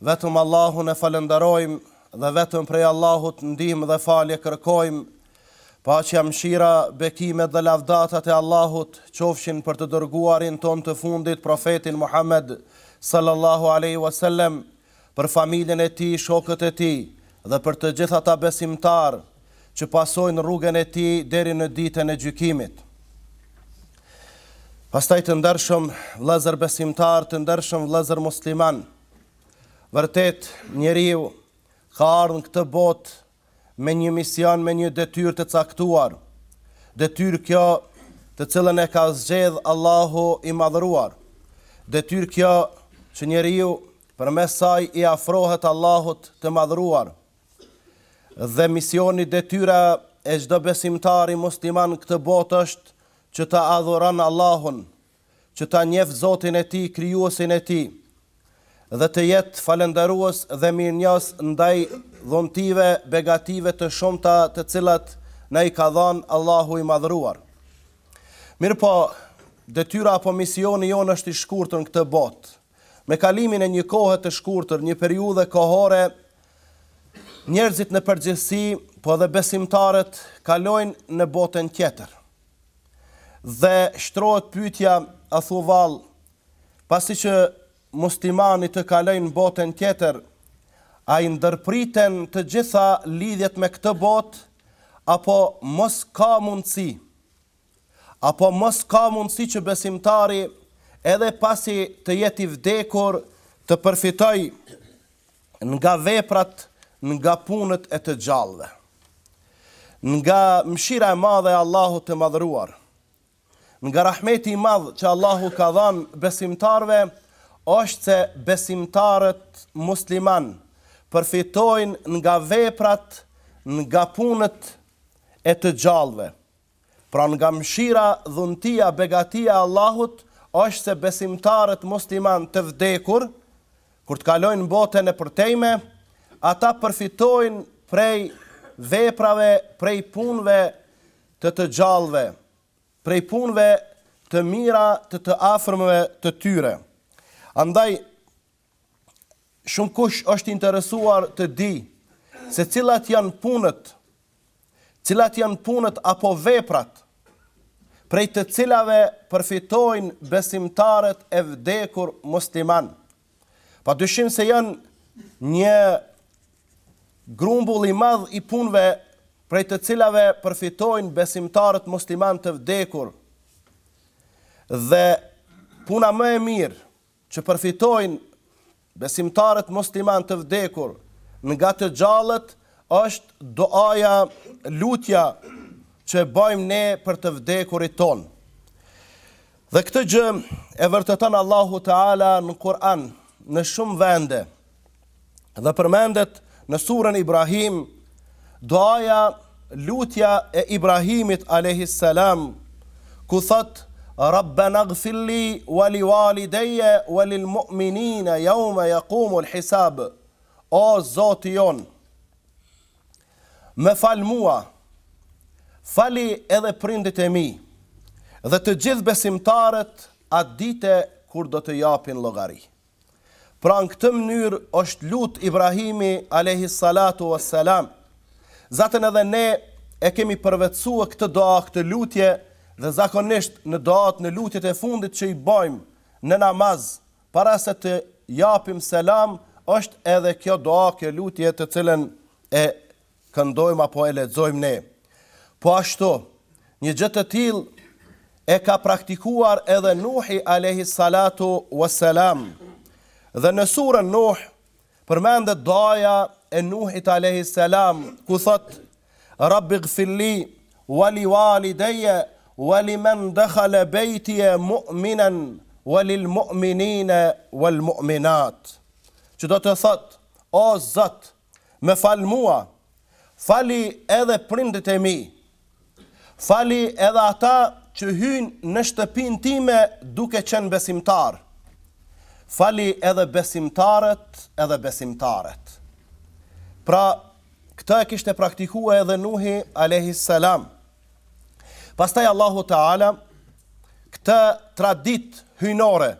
Vetëm Allahun e falënderojmë dhe vetëm prej Allahut ndihmë dhe falje kërkojmë, paqja, mëshira, bekimet dhe lavdatat e Allahut qofshin për të dërguarin tonë të fundit Profetin Muhamed, sallallahu alejhi wa sellem, për familjen e tij, shokët e tij dhe për të gjithë ata besimtarë që pasojnë rrugën e tij deri në Ditën e Gjykimit. Pastaj të ndershëm vëllezër besimtarë, të ndershëm vëllezër muslimanë, Vërtet, njeriu ka ardhë në këtë botë me një mision, me një detyrë të caktuar, detyrë kjo të cilën e ka zgjedhë Allahu i Madhëruar, detyrë kjo që njeriu përmes saj i afrohet Allahut të Madhëruar. Dhe misioni, detyra e çdo besimtari musliman në këtë botë është që ta adhuron Allahun, që ta njef Zotin e tij, Krijuesin e tij, dhe të jetë falënderues dhe mirënjohës ndaj dhuntive, begative të shumta të cilat na i ka dhanë Allahu i Madhëruar. Mirëpo, detyra apo misioni jonë është i shkurtër në këtë botë. Me kalimin e një kohe të shkurtër, një periudhe kohore, njerëzit në përgjithësi, po dhe besimtarët kalojnë në botën tjetër. Dhe shtrohet pyetja, a thu vallë, pasi që muslimani të kalojë në botën tjetër, a i ndërpriten të gjitha lidhjet me këtë botë, apo mos ka mundësi, apo mos ka mundësi që besimtari edhe pasi të jetë i vdekur të përfitojë Nga veprat nga punët e të gjallëve. Nga mëshira e madhe e Allahut të Madhëruar, nga rahmeti i madh që Allahu ka dhanë besimtarëve, është se besimtarët musliman përfitojnë nga veprat nga punët e të gjallëve. Pra nga mshira, dhuntia, begatia e Allahut është se besimtarët muslimanë të vdekur, kur të kalojnë në botën e përtejme, ata përfitojnë prej veprave, prej punëve të të gjallëve, prej punëve të mira të të afërmëve të tyre. Andaj, shumëkush është interesuar të di se cilat janë punët, cilat janë punët apo veprat, prej të cilave përfitojnë besimtarët e vdekur musliman. Pa dyshim se janë një grumbull i madh i punëve prej të cilave përfitojnë besimtarët musliman të vdekur. Dhe puna më e mirë, Që përfitojnë besimtarët muslimanë të vdekur nga të gjallët është duaja, lutja që e bëjmë ne për të vdekurit tanë. Dhe këtë gjë e vërteton Allahu Teala në Kur'an në shumë vende. dhe përmendet në surën Ibrahim, doaja lutja e Ibrahimit alejhis salam, ku thot Rabbana ghfir li wa li walideje wa lil mu'minina jawma jaqumul hisab. O Zoti jon, më fal mua, fali edhe prindit e mi dhe të gjithë besimtarët atë ditë kur do të japin llogari. Pra në këtë mënyrë është lut Ibrahimi alejhi salatu ue selam. Zaten edhe ne e kemi përvetësuar këtë doa këtë lutje dhe zakonisht në doat në lutjet e fundit që i bajmë në namaz para se të japim selam është edhe kjo doa kjo lutje të cilën e këndojmë apo e lexojmë ne. Po ashtu, një gjë të tillë e ka praktikuar edhe Nuhi alejhi salatu wa salam. Dhe në surën Nuh përmendet duaja e Nuhit alejhi salam ku thotë Rabbi ghfir li wa li walideje wa li men dekhale bejtje mu'minen walil mu'minine wal mu'minat. Që do të thotë, o Zot, Më fal mua, fali edhe prindët e mi. Fali edhe ata që hyjnë në shtëpinë time duke qenë besimtarë. Fali edhe besimtarët edhe besimtaret. Pra, këtë e kishte praktikue edhe Nuhi a.s. Pastaj Allahu Teala këtë traditë hyjnore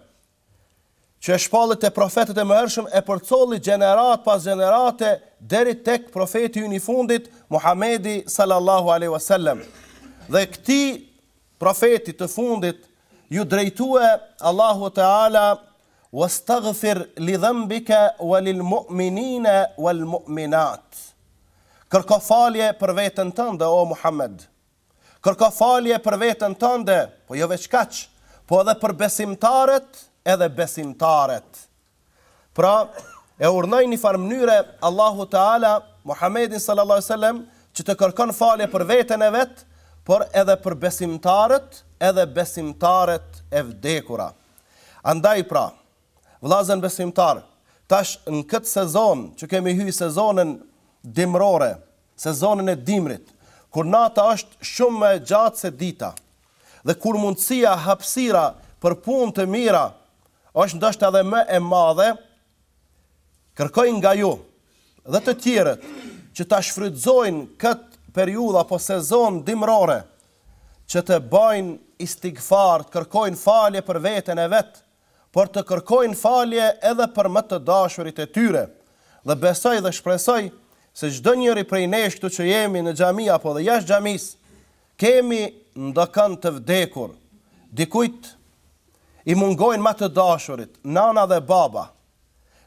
që e shpalli te profetët e mëhershëm e përcolli gjeneratë pas gjenerate deri tek profeti ynë i fundit Muhamedi sallallahu alejhi ue sellem dhe këtij profeti të fundit iu drejtue Allahu Teala wastaghfir li dhanbika wa lil mu'minina wal mu'minat kërko falje për veten tënde o Muhamed Kërko falje për veten tënde, po jo veç kaq, po edhe për besimtarët edhe besimtaret. Pra, e urnoi në një farë mënyre Allahu Teala Muhammedin sallallahu alejhi ve sellem që të kërkon falje për veten e vet, por edhe për besimtarët edhe besimtaret e vdekura. Andaj pra, vëllazën besimtarë, tash në këtë sezon që kemi hy sezonën dimrore, sezonin e dimrit, kur nata është shumë më e gjatë se dita dhe kur mundësia, hapësira për punë të mira është ndoshta edhe më e madhe, kërkoj nga ju dhe të tjerët që ta shfrytëzojnë këtë periudhë apo sezon dimërore që të bajnë istigfar, të kërkojnë falje për veten e vet por të kërkojnë falje edhe për më të dashurit e tyre dhe besoj dhe shpresoj se çdonjëri prej nesh këtu që jemi në xhami apo edhe jashtë xhamisë kemi ndokën të vdekur, dikujt i mungojnë ma të dashurit, nana dhe baba,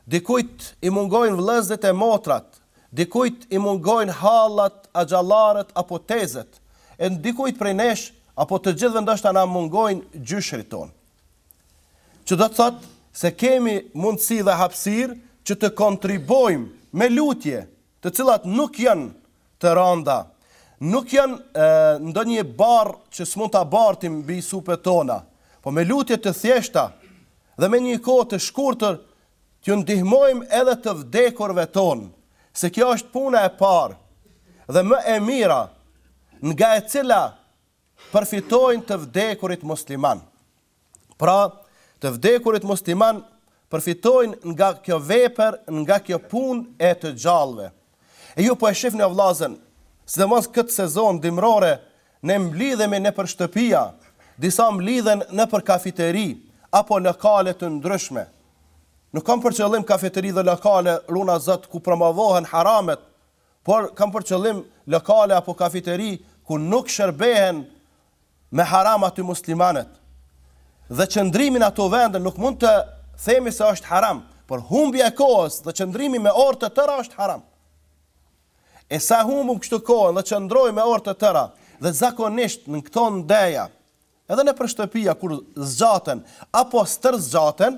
dikujt i mungojnë vëllezërit e motrat, dikujt i mungojnë hallat, axhallarët apo tezet, e dikujt prej nesh apo të gjithëve ndoshta na mungojnë gjyshërit tonë. Që do të thotë se kemi mundësi dhe hapësirë që të kontribojmë me lutje, të cilat nuk janë të randa, nuk janë ndonjë barrë që s'mund ta bartim mbi supet tona, po me lutje të thjeshta dhe me një kohë të shkurtër t'ju ndihmojmë edhe të vdekurve tonë, se kjo është puna e parë dhe më e mira nga e cila përfitojnë të vdekurit muslimanë. Pra, të vdekurit muslimanë përfitojnë nga kjo vepër, nga kjo punë e të gjallëve. E ju po e shifni, o vllazën, sidomos këtë sezon dimrore, ne mblidhemi nëpër shtëpia, disa mblidhen nëpër kafeteri, apo lokale të ndryshme. Nuk kam për qëllim kafeteri dhe lokale, runa Zot, ku promovohen haramet, Por kam për qëllim lokale apo kafeteri ku nuk shërbehen me haram aty muslimanët. Dhe qëndrimi në ato vende nuk mund të themi se është haram, por humbja e kohës dhe qëndrimi me orë të tëra është haram. E sa e humbim kështu kohën dhe qëndrojmë me orë të tëra dhe zakonisht në këto ndeja Edhe nëpër shtëpia kur zgjaten apo stërzgjaten,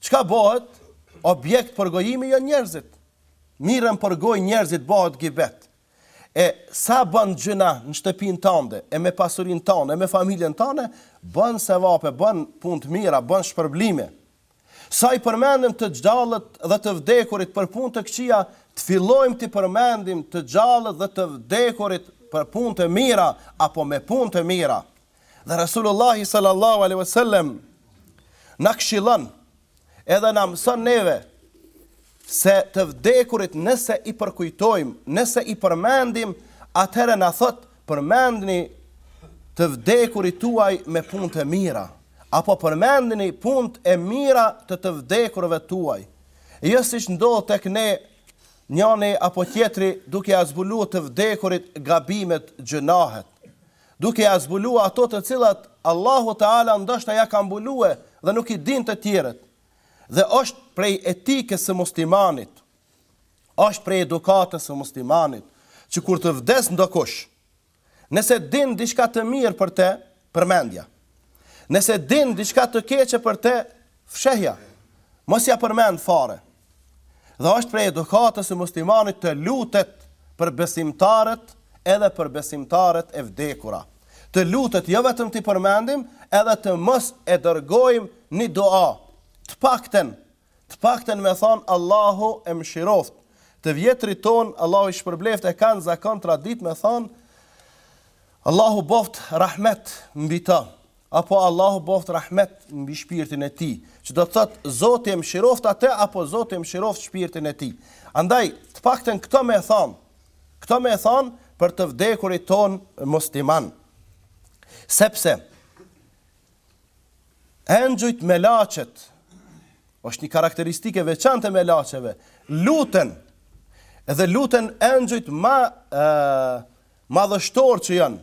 çka bëhet objekt përgojimi janë njerëzit. Mirren për gojë njerëzit bëhet gibet. E sa bën gjynah në shtëpinë tande, e me pasurinë tande, e me familjen tande, bën sevape, bën punë të mira, bën shpërblime. Sa i përmendim të gjallët dhe të vdekurit për punë të këqija, të fillojmë t'i përmendim të gjallët dhe të vdekurit për punë të mira apo me punë të mira. Dhe Resulullahi sallallahu alaihi wasallam na këshillon edhe na mëson neve Se të vdekurit nëse i përkujtojmë, nëse i përmendim, atëherë na thotë, përmendni të vdekurit tuaj me punët e mira, apo përmendni punët e mira të të vdekurve tuaj. Jo siç ndodh tek ne, njani apo tjetri duke ia zbulu të vdekurit gabimet, gjynahet. Duke ia zbulu ato të cilat Allahu Teala ndoshta ia ka mbulue dhe nuk i dinë të tjerët. dhe është prej etikës së muslimanit, është prej edukatës së muslimanit, që kur të vdes ndokush, nëse din diçka të mirë për te, përmendja. Nëse din diçka të keqe për te, fshehja. Mos ja përmend fare. Dhe është prej edukatës së muslimanit të lutet për besimtarët edhe për besimtaret e vdekura. të lutet jo vetëm t'i përmendim edhe të mos e dërgojm ni dua të pakten të pakten me than Allahu e mëshiroft të vjetrit ton Allahu i shpërbleft e kan zakon tradit me than Allahu boft rahmet mbi ta apo Allahu boft rahmet mbi shpirtin e tij që do të thot Zoti e mëshiroft atë apo Zoti e mëshiroft shpirtin e tij andaj të pakten këto me than Këto me thanë për të vdekurit tonë musliman. Sepse, engjujt melaqet, është një karakteristikë e veçantë e melaqeve, luten, edhe luten engjujt ma, madhështor që janë,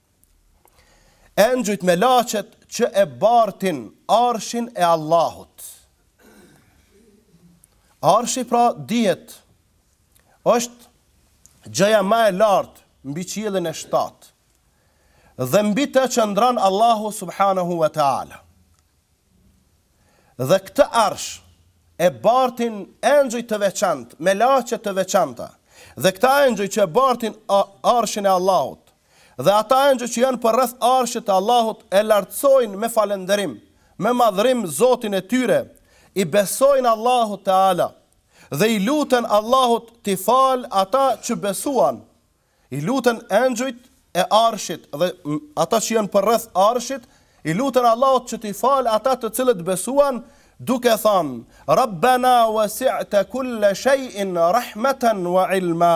Engjujt melaqet që e bartin Arshin e Allahut. Arshi pra dihet është gjëja ma e lartë mbi qiellin e shtatë. Dhe mbi të qëndron Allahu subhanahu wa taala. Dhe këtë arsh e bartin engjëj të veçantë, melaqe të veçanta. Dhe këta engjëj që e bartin arshin e Allahut, Dhe ata engjëj që janë përreth Arshit të Allahut e lartësojnë me falënderim, me madhërim Zotin e tyre, i besojnë Allahut Teala dhe i luten Allahut t'i falë ata që besuan, i luten engjujt e Arshit dhe ata që janë përreth Arshit i luten Allahut që t'i falë ata të cilët besuan, duke thanë, Rabbena wasi'te kulle shej'in rahmeten wa ilma.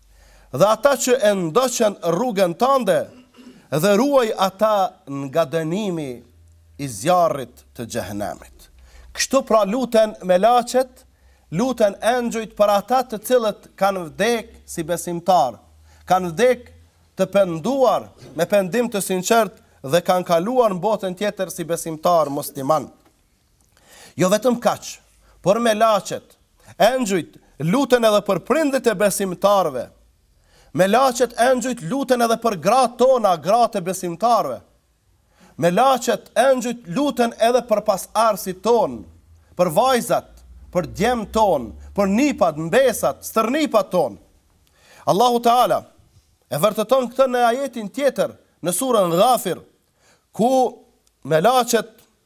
dhe ata që e ndoqën rrugën tande dhe ruaj ata nga dënimi i zjarrit të Xhehenemit. Kështu pra luten melaqet, luten engjujt për ata të cilët kanë vdekë si besimtarë, kanë vdekë të penduar me pendim të sinqertë dhe kanë kaluar në botën tjetër si besimtarë muslimanë. Jo vetëm kaq, por melaqet, engjujt, luten edhe për prindit e besimtarëve. Melaqet, engjujt, luten edhe për gratë tona, gratë e besimtarëve. Melaqet, engjujt, luten edhe për pasardhësit tonë, për vajzat, për djemtë tonë, për nipat, mbesat, stërnipat tonë. Allahu Teala e vërteton këtë në ajetin tjetër në surën Ghafir, ku melaqet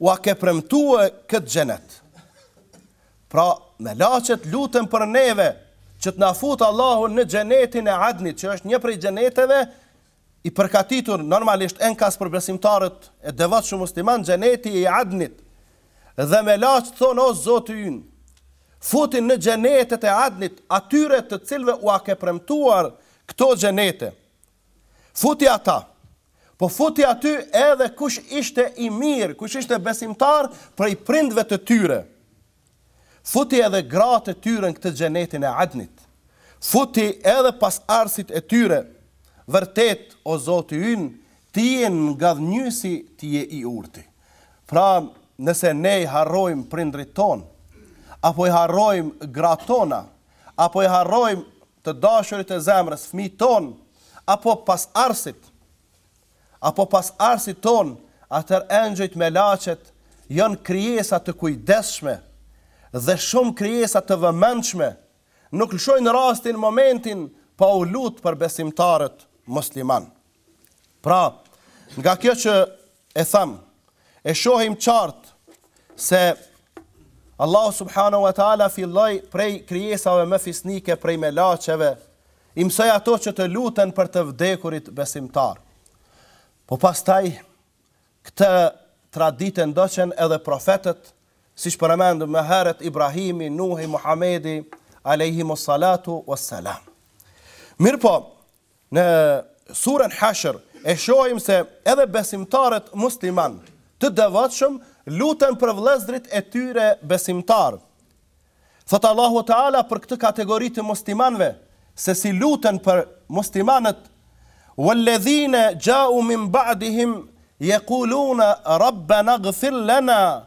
Ua ke premtue këtë xhenet. Pra, melaqet luten për neve që të na futë Allahu në xhenetin e Adnit, që është një prej xheneteve i përgatitur normalisht enkas për besimtarët e devotshëm musliman, xheneti i Adnit. Dhe melaqet thonë o Zoti ynë, futi në xhenetet e Adnit atyre të cilëve ua ke premtuar këto xhenete. Futi ata. Po futi aty edhe kush ishte i mirë, kush ishte besimtar prej prindve të tyre. Futi edhe gratë e tyre në këtë xhenetin e Adnit. Futi edhe pasardhësit e tyre. Vërtet, o Zoti ynë, Ti je Ngadhnjyesi, Ti je i Urti. Pra, nëse ne i harrojmë prindërit tonë, apo i harrojmë gratë tona, apo i harrojmë të dashurit e zemrës, fëmijë tonë, apo pasardhësit, apo pasardhësit tonë, atëherë engjujt, melaqet, janë krijesa të kujdesshme, dhe shumë krijesa të vëmendshme, nuk lëshojnë rastin, momentin, pa u lutë për besimtarët musliman. Pra, nga kjo që e thamë, e shohim qartë se Allahu subhanahu wa taala filloi prej krijesave më fisnike, prej melaqeve, i mësoi ato që të luten për të vdekurit besimtar. Po pastaj këtë traditë ndoqën edhe profetët, siç përmendëm më herët Ibrahimi, Nuhi, Muhamedi, alayhimu ssalatu wassalam. Mirëpo, Në suren Hashr e shohim se edhe besimtarët muslimanë të devotshëm luten për vëllezërit e tyre besimtarë. Thotë Allahu Teala për këtë kategori të muslimanëve se si luten për muslimanët Walladhina ja'u min ba'dihim yaquluna rabbana ighfir lana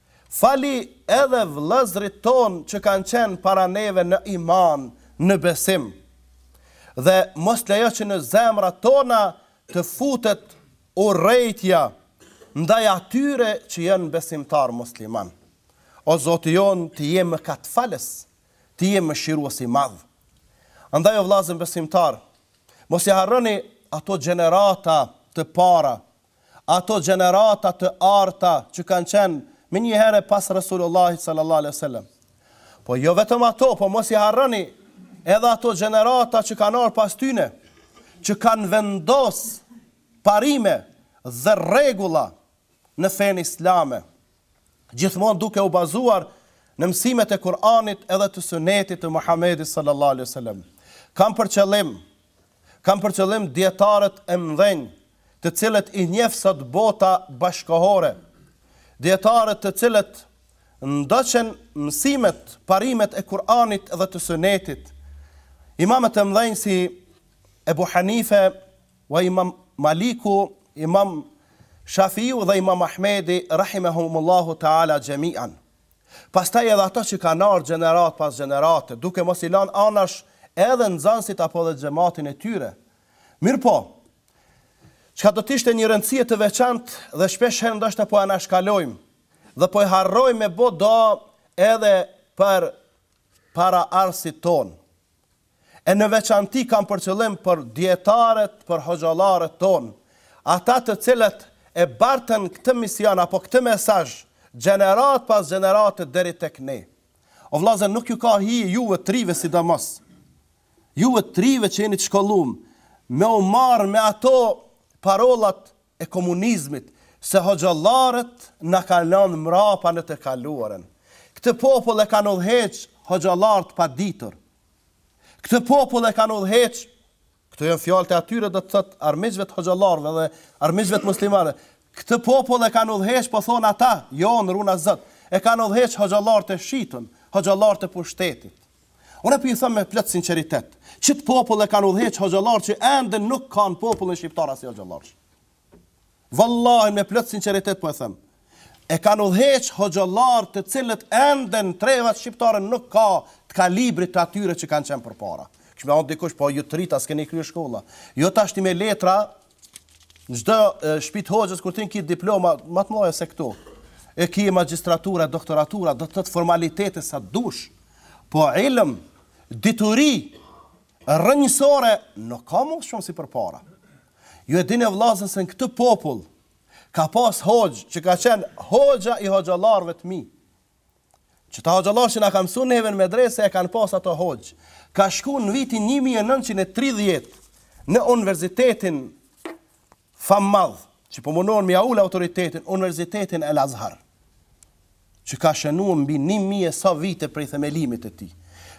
Fali edhe vëllezërit tonë që kanë qenë para neve në iman, në besim. Dhe mos lejo që në zemrat tona të futet urrejtja ndaj atyre që janë besimtarë muslimanë. O Zoti jonë, Ti je mëkatfalës, Ti je mëshirues i madh. Andaj o vëllezër besimtarë, mos i harroni ato gjenerata të para ato gjenerata të arta që kanë qenë menjëherë pas Resulullahit sallallahu alejhi ve sellem. Po jo vetëm ato, po mos i harroni edhe ato gjenerata që kanë ardhur pas tyre, që kanë vendos parime dhe rregulla në fenë islame, gjithmonë duke u bazuar në mësimet e Kur'anit edhe të Sunetit të Muhamedit sallallahu alejhi ve sellem. Kam për qëllim Kam për qëllim dijetarët e mëdhenj të cilët i njeh sot bota bashkëkohore, dijetarët të cilët ndoqën mësimet, parimet e Kur'anit dhe të Sunetit, imamet e mëdhenj si Ebu Hanife, wa Imam Maliku, Imam Shafiu dhe Imam Ahmedi rahimehumullahu ta'ala xhemi'an. Pastaj edhe ata që kanë ardhur gjeneratë pas gjenerate, duke mos i lanë anash edhe nxënësit apo edhe xhematin e tyre. Mirëpo, çka do të ishte një rëndësie të veçantë dhe shpesh herë ndoshta po e anashkalojmë dhe po e harrojmë me bo dua edhe për paraardhësit tonë. e në veçanti kam për qëllim për dijetarët, për hoxhallarët tonë, ata të cilët e bartën këtë mision apo këtë mesazh gjeneratë pas gjenerate deri tek ne. O vëllazër nuk ju ka hije juve trive sidomos, juve trive që jeni të shkollum, me u marrë me ato parollat e komunizmit se hoxhallarët na kanë lanë mrapa në të kaluarën këtë popull e kanë udhëheq hoxhallarët e paditur këtë popull e kanë udhëheq këto janë fjalët e atyre do të thotë armiqve të hoxhallarëve dhe armiqve të muslimanëve këtë popull e kanë udhëheq po thonë ata jo na runa Zot e kanë udhëheq hoxhallarët e shitun hoxhallarët e pushtetit Unë po e them me plot sinqeritet, qit popull e kanë udhëheq hoxhallarë që ende nuk kanë popullin shqiptar asi hoxhallarësh. Vallahi me plot sinqeritet po e them. E kanë udhëheq hoxhallarë të cilët ende në trevat shqiptare nuk ka të kalibrit të atyre që kanë qenë përpara. Kish me thanë dikush po ju të ritë s'keni kryer shkolla. Jo, tashti me letra Çdo shpi t' hoxhës kur t'hin ki diploma ma t'mdhaja se këtu. E ki magjistratura, doktoratura, do të thotë formalitete sa dush. Po ilm, dituri, rrënjësore, nuk ka mo shumë si përpara. Ju e dini vllazën se në këtë popull, ka pas hoxhë që ka qenë hoxha i hoxhallarëve të mi, Këta hoxhallarë që na kanë mësu neve në medrese e kanë pas atë hoxhë. Ka shku në vitin 1930 në universitetin famëmadh, që po munohen me ja ul autoritetin, universitetin El Azhar, që ka shënu mbi 1000 e sa vite prej themelimit të tij.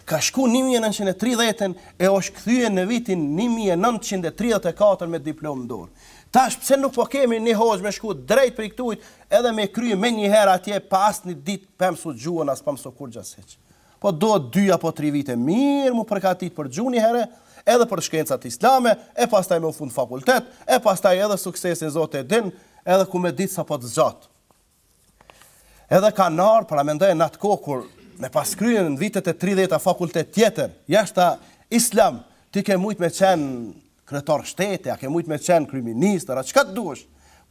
Ka shku 1930 e është kthye në vitin 1934 me diplomë n'dorë. Tash pse nuk po kemi një hoxhë me shku drejt prej këtuhit, Edhe me kry menjëherë atje pa asnjë ditë pa mësu gjuhën as pa mësu kurrgja hiç. Po duhet dy apo tri vite mirë mu përgatit për gjuhë njëhere edhe për shkencat islame e pastaj me u fut në fakultet e pastaj edhe suksesin zoti e din edhe kush me dit sa po të zgjat. Edhe ka paramendoje në atë kohë kur me pas krye në vitet e tridhjeta fakultet tjetër jashta islamit ti ke mujt me qenë Kryetar shteti, a ke mujt me qenë kryministër, a çka të duash,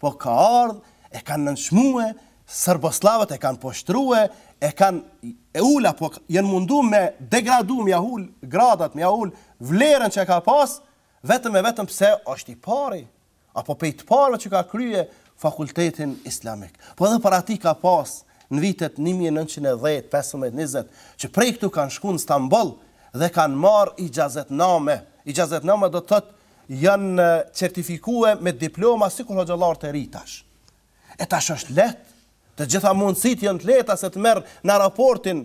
po ka ardh, e kanë nënçmue, serbosllavët e kanë poshtrue, e kanë ul apo janë mundu me degradu, me ja ul gradat, me ja ul vlerën që ka pas, vetëm e vetëm pse është i pari, apo prej të parëve që ka krye fakultetin islamik. Po edhe para tij ka pasë në vitet një mijë e nëntëqind e dhjetë, pesëmbëdhjetë, njëzet, që prej këtu kanë shku në Stamboll dhe kanë marrë ixhazetname, ixhazetname do të thotë janë certifikue me diploma sikur hoxhallarët e ri tash. E tash është lehtë, të gjitha mundësitë janë të lehta se të merr në aeroportin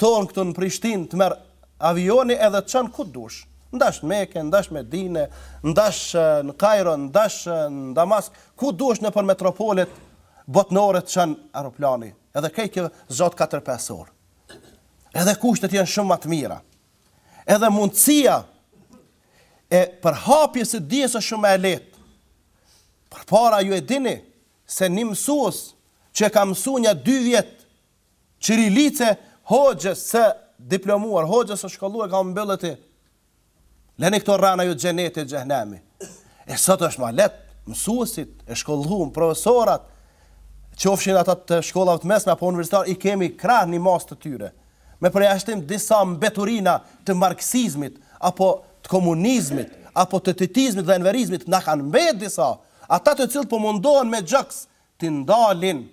Tonë këtu në Prishtinë të merr avioni edhe të çon ku të dush. Ndash në Mekë, ndash Medinë, ndash në Kajro, ndash në Damask, ku dush nëpër metropolet botnore të çon aeroplani. Edhe krejt kjo zgat katër pesë orë. Edhe kushtet janë shumë ma të mira. Edhe mundësia e përhapjes së dijes është shumë ma e lehtë. Përpara ju e dini se një mësues që ka mësu nja dy vjet Çirilice hoxhës së diplomuar, hoxhës së shkolluar ia ka mbyllë ti. Leni këto rrena ju xheneti e xhehenemi. E sot është ma lehtë, mësuesit e shkollum, profesorat, qofshin ata të shkollave të mesme apo universitarë, i kemi krah një masë të tyre. Me përjashtim disa mbeturina të marksizmit, apo të komunizmit, apo të titizmit dhe enverizmit, na kanë mbet disa, ata të cilët po mundohen me gjoks t'i ndalin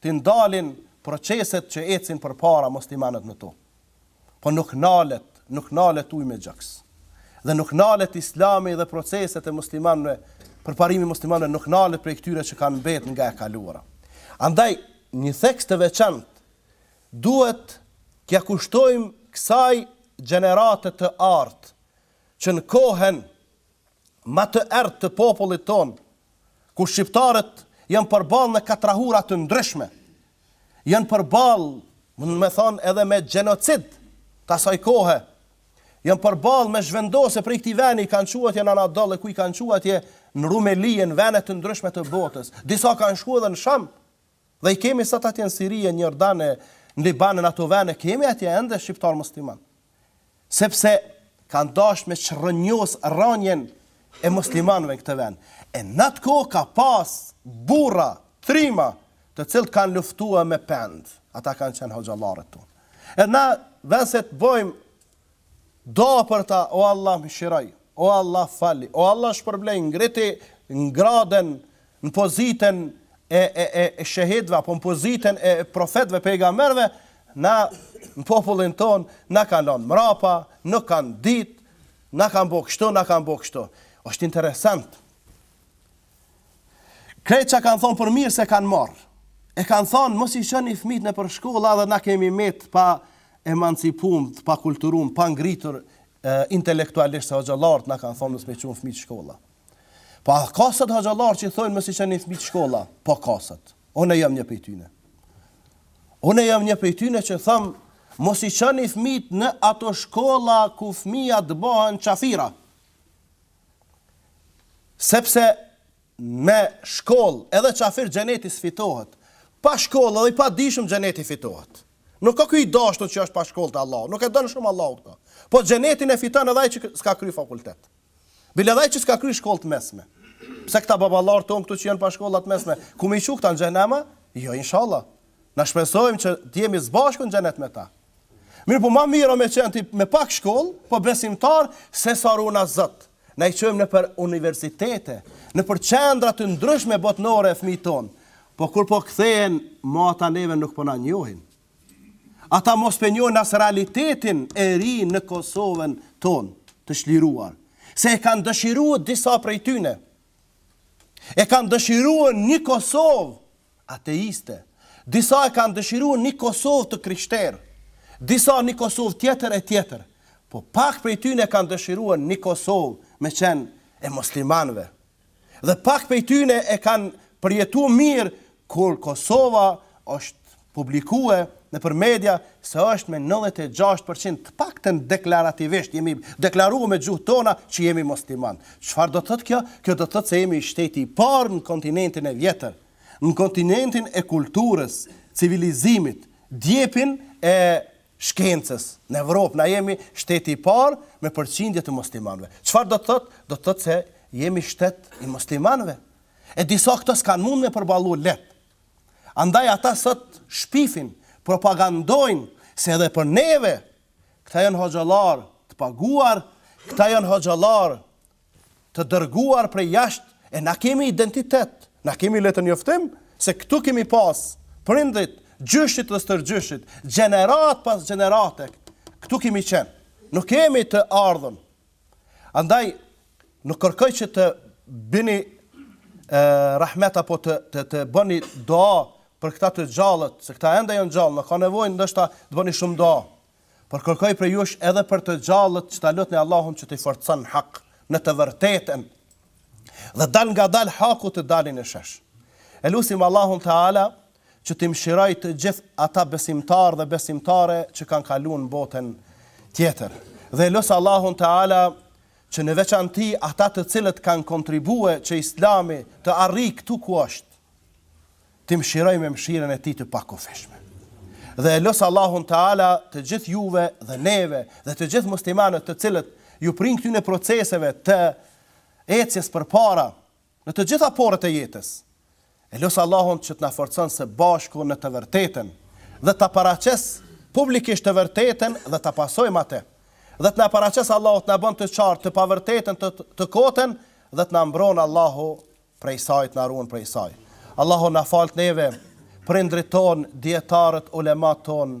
t'i ndalin proceset që ecin përpara muslimanët në to po nuk nalet nuk nalet uji me gjoks dhe nuk nalet islami dhe proceset e muslimanëve përparimi i muslimanëve nuk nalet prej këtyre që kanë mbet nga e kaluara andaj një theks të veçantë duhet t'ja kushtojmë kësaj gjenerate të artë që në kohën ma të errtë të popullit tonë, ku shqiptarët janë përballë me katrahura të ndryshme, janë përballë, mund me thonë edhe me gjenocid të asaj kohe, janë përballë me zhvendosje prej këtij vendi, i kanë çu atje në Anadoll e ku i kanë çu atje në Rumeli e në vene të ndryshme të botës. Disa kanë shku edhe në Sham, Dhe i kemi sot atje në Siri e në Jordani e në Liban e në ato vene, kemi atje ende shqiptarë musliman. Sepse kanë dasht me çrrënjos rranjen e muslimanve në këtë vend. E në atë kohë ka pas burra, trima, të cilët kanë luftua me pend. Ata kanë qenë hoxhallarët tanë. E na, ven se të bojmë Dua për ta o Allah mshiroji o Allah fali o Allah shpërbleji ngriti n'gradën në pozitën e e e shehidve apo në pozitën e profetve pejgamberve na në popullin tonë na kanë lënë mrapa nuk kanë dit na kanë bo kështu na kanë bo kështu është interesant Krejt ça kanë thonë për mirë s'e kanë marrë. E kanë thonë mos i çoni fëmijët nëpër shkolla dhe na kemi met pa emancipum, të pakulturum, pa ngritur intelektualisht se hoxhallarët na kanë thonë mos me çu fëmijët shkolla. Po a ka sot hoxhallarë që thonë mos i çoni fëmijët shkolla? Po ka sot. Unë jam një prej tyre. Unë jam një prej tyre që them mos i çoni fëmijët në ato shkolla ku fëmijët bëhen qafira. Sepse me shkollë edhe qafir xheneti s'fitohet. Pa shkollë edhe i padijshëm xheneti fitohet. Nuk o ky i dashtur që është pa shkollë te Allahu, nuk e don shumë Allahu këtë. Po xhenetin e fiton edhe ai që s'ka kry fakultet. Bile edhe ai që s'ka kry shkollë të mesme. Pse këta baballarë tonë këtu që janë pa shkolla të mesme, ku me i çu këta në xhehenem a? Jo, inshallah. Na shpresojmë që të jemi së bashku në xhenet me ta. Mirëpo ma mirë me qenë ti me pak shkollë, po besimtar, sesa runa Zot. Na i çojmë nëpër universitete, nëpër qendra të ndryshme botnore fmijët tonë. Po kur po kthehen, ma ata neve nuk po na njohin. Ata mos po e njohin as realitetin e ri në Kosovën tonë të çliruar. Se e kanë dëshirue disa prej tyne. E kanë dëshirue një Kosovë ateiste, disa e kanë dëshiruar një Kosovë të krishterë, disa një Kosovë tjetër e tjetër, po pak prej tyne e kanë dëshiruar një Kosovë me qenë e muslimanëve. Dhe pak prej tyne e kanë përjetu mirë kur Kosova është publikue nëpër media se është me nëntëdhjetë e gjashtë për qind të paktën deklarativisht jemi deklaru me gjuhët tona që jemi musliman. Çfarë do të thotë kjo? Kjo do të thotë se jemi shteti i parë në kontinentin e vjetër, në kontinentin e kulturës, civilizimit, djepin e shkencës në Evropë na jemi shteti i parë me përqindje të muslimanëve. Çfarë do të thotë? Do të thotë se jemi shtet i muslimanëve. E disa këtë s'kanë mund me përballu lehtë. Andaj ata sot shpifin, propagandojnë se edhe për neve, këta janë hoxhallarë të paguar, këta janë hoxhallarë të dërguar prej jashtë, e na kemi identitet, na kemi letërnjoftim se këtu kemi pas prindrit, gjyshit dhe stërgjyshit, gjeneratë pas gjenerate, këtu kemi qenë, nuk jemi të ardhun, Andaj nuk kërkoj që të bini rahmet apo të bëni dua për këta të gjallët, se këta ende janë gjallë, nuk ka nevojë ndoshta të bëni shumë dua. Por kërkoj prej jush edhe për të gjallët që ta lutni Allahun që t'i forcon hak në të vërtetën. Dhe dal nga dal haku të dalin në shesh. E lusim Allahun Teala që t'i mshirojë të gjithë ata besimtarë dhe besimtare që kanë kalu në botën tjetër dhe e lus Allahun Teala që në veçanti ata të cilët kanë kontribue që islami të arrijë këtu ku është t'i mshirojë me mshirën e tij të pakufishme dhe e lus Allahun Teala të gjithë juve dhe neve dhe të gjithë muslimanët të cilët iu prijnë këtyne proceseve të ecjes përpara Në të gjitha poret e jetës. E lus Allahun që të na forcon së bashku në të vërtetën dhe ta paraqes publikisht të vërtetën dhe ta pasojmë atë. Dhe të na paraqes Allahu të na bën të qartë të pavërtetën të kotën dhe të na mbron Allahu prej saj të na ruan prej saj. Allahu na faltë neve, prindrit tonë, dijetarët, ulematë tonë,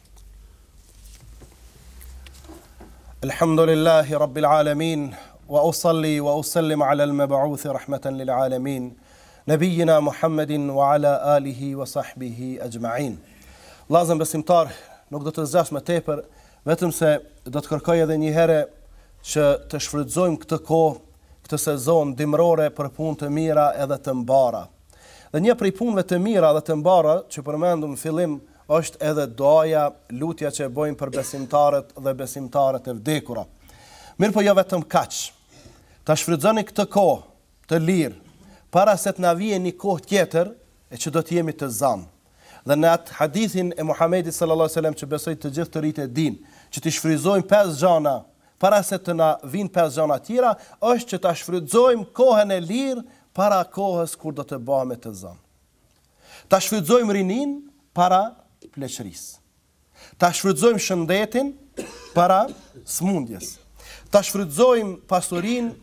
Elhamdulillahi Rabbil Alamin, wa usalli wa usallim ala al-mab'uthi rahmatan lil alamin, nabiyina Muhammedin wa ala alihi wa sahbihi ajma'in. Vllazën besimtar, nuk do të zgjas më tepër, vetëm se do të kërkoj edhe një herë që të shfrytëzojmë këtë kohë, këtë sezon dimrore për punë të mira edhe të mbara. Dhe një prej punëve të mira dhe të mbara që përmendëm në fillim është edhe duaja, lutja që e bëjmë për besimtarët dhe besimtaret e vdekura. Mirëpo jo vetëm kaq. Ta shfrytëzoni këtë kohë të lirë para se të na vijë një kohë tjetër e që do të jemi të zënë. Dhe në atë hadithin e Muhamedit sallallahu alejhi ve selem që besoj të gjithë të rinjtë e dinë, që t'i shfrytëzojmë pesë gjana para se të na vijnë pesë gjana tjera, është që ta shfrytëzojmë kohën e lirë para kohës kur do të bahemi të zanë. Ta shfrytëzojmë rininë para pleqërisë. Ta shfrytëzojmë shëndetin para sëmundjes. Ta shfrytëzojmë pasurinë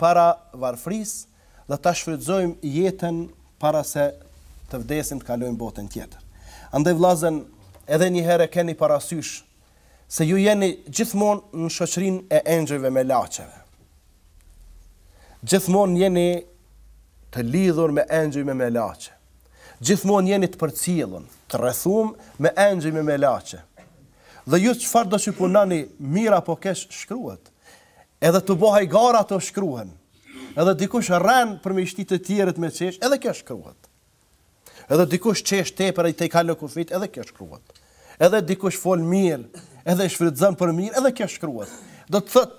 para varfrisë dhe ta shfrytëzojmë jetën para se të vdesim të kalojmë botën tjetër. Andaj vllazën, edhe një herë keni parasysh se ju jeni gjithmonë në shoqërinë e engjëjve melaqeve. Gjithmonë jeni të lidhur me engjëj me melaqe. Gjithmonë jeni të përcjellun, të rrethum me engjëj me melaqe. Dhe ju çfarëdo që punoni, mirë apo keq, shkruhet. Edhe edhe hajgaret shkruhen. Edhe dikush rren për me i shti të tjerët me qesh, edhe kjo shkruhet. Edhe dikush qesh tepër e tejkalon kufit, edhe kjo shkruhet. Edhe dikush fol mirë, edhe shfrytëzon për mirë, edhe kjo shkruhet. Do të thotë,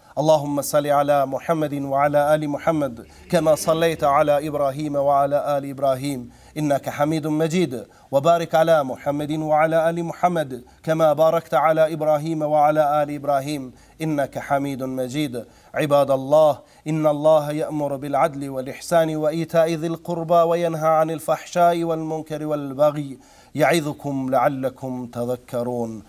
اللهم صل على محمد وعلى آل محمد كما صليت على إبراهيم وعلى آل إبراهيم إنك حميد مجيد وبارك على محمد وعلى آل محمد كما باركت على إبراهيم وعلى آل إبراهيم إنك حميد مجيد عباد الله إن الله يأمر بالعدل والإحسان وإيتاء ذي القربى وينهى عن الفحشاء والمنكر والبغي يعظكم لعلكم تذكرون